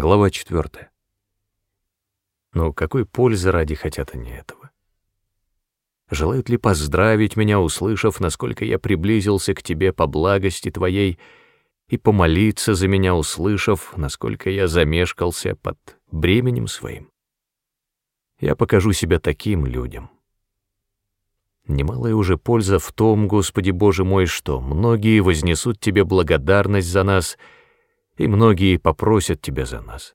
Глава 4. Но какой пользы ради хотят они этого? Желают ли поздравить меня, услышав, насколько я приблизился к тебе по благости твоей, и помолиться за меня, услышав, насколько я замешкался под бременем своим? Я покажу себя таким людям. Немалая уже польза в том, Господи Боже мой, что многие вознесут Тебе благодарность за нас — и многие попросят тебя за нас.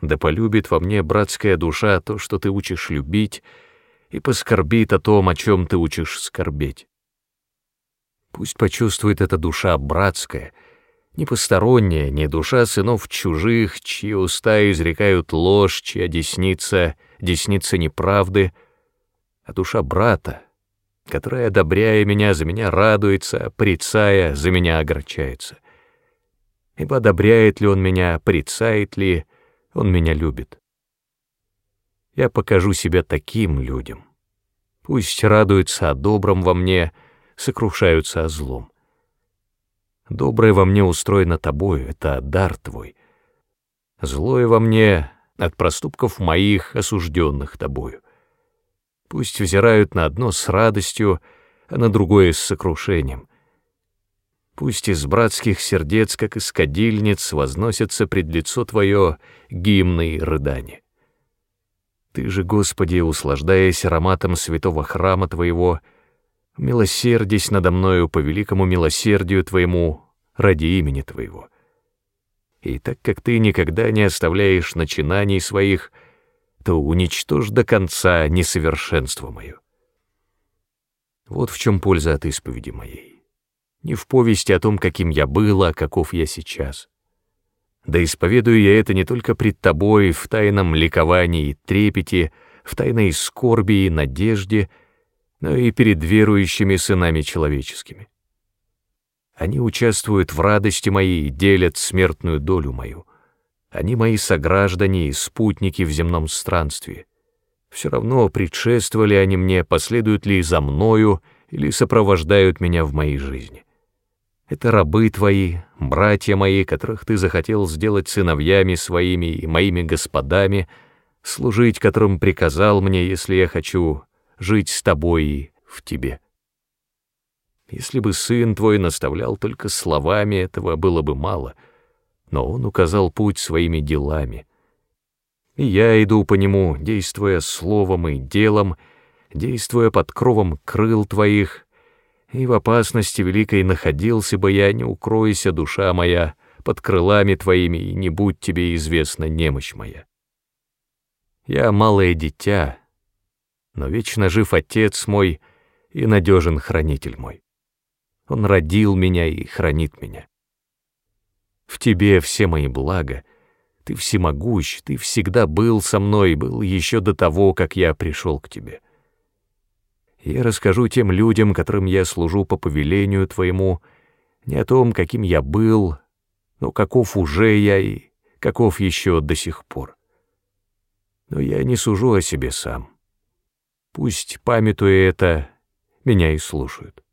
Да полюбит во мне братская душа то, что ты учишь любить, и поскорбит о том, о чем ты учишь скорбеть. Пусть почувствует эта душа братская, не посторонняя, не душа сынов чужих, чьи уста изрекают ложь, чья десница — десница неправды, а душа брата, которая, одобряя меня, за меня радуется, порицая, за меня огорчается ибо одобряет ли он меня, порицает ли, он меня любит. Я покажу себя таким людям. Пусть радуются о добром во мне, сокрушаются о злом. Доброе во мне устроено тобою, это дар твой. Злое во мне от проступков моих, осужденных тобою. Пусть взирают на одно с радостью, а на другое с сокрушением — Пусть из братских сердец, как из кадильниц, возносятся пред лицо Твое гимны и рыдания. Ты же, Господи, услаждаясь ароматом святого храма Твоего, милосердись надо мною по великому милосердию Твоему ради имени Твоего. И так как Ты никогда не оставляешь начинаний своих, то уничтожь до конца несовершенство мое. Вот в чем польза от исповеди моей не в повести о том, каким я был, а каков я сейчас. Да исповедую я это не только пред тобой в тайном ликовании и трепете, в тайной скорби и надежде, но и перед верующими сынами человеческими. Они участвуют в радости моей и делят смертную долю мою. Они мои сограждане и спутники в земном странстве. Все равно предшествовали они мне, последуют ли за мною или сопровождают меня в моей жизни. Это рабы твои, братья мои, которых ты захотел сделать сыновьями своими и моими господами, служить которым приказал мне, если я хочу жить с тобой и в тебе. Если бы сын твой наставлял только словами, этого было бы мало, но он указал путь своими делами. И я иду по нему, действуя словом и делом, действуя под кровом крыл твоих, и в опасности великой находился бы я, не укройся, душа моя, под крылами твоими, и не будь тебе известна немощь моя. Я малое дитя, но вечно жив Отец мой и надежен Хранитель мой. Он родил меня и хранит меня. В тебе все мои блага, ты всемогущ, ты всегда был со мной, был еще до того, как я пришел к тебе я расскажу тем людям, которым я служу по повелению твоему, не о том, каким я был, но каков уже я и каков еще до сих пор. Но я не сужу о себе сам. Пусть, памятуя это, меня и слушают.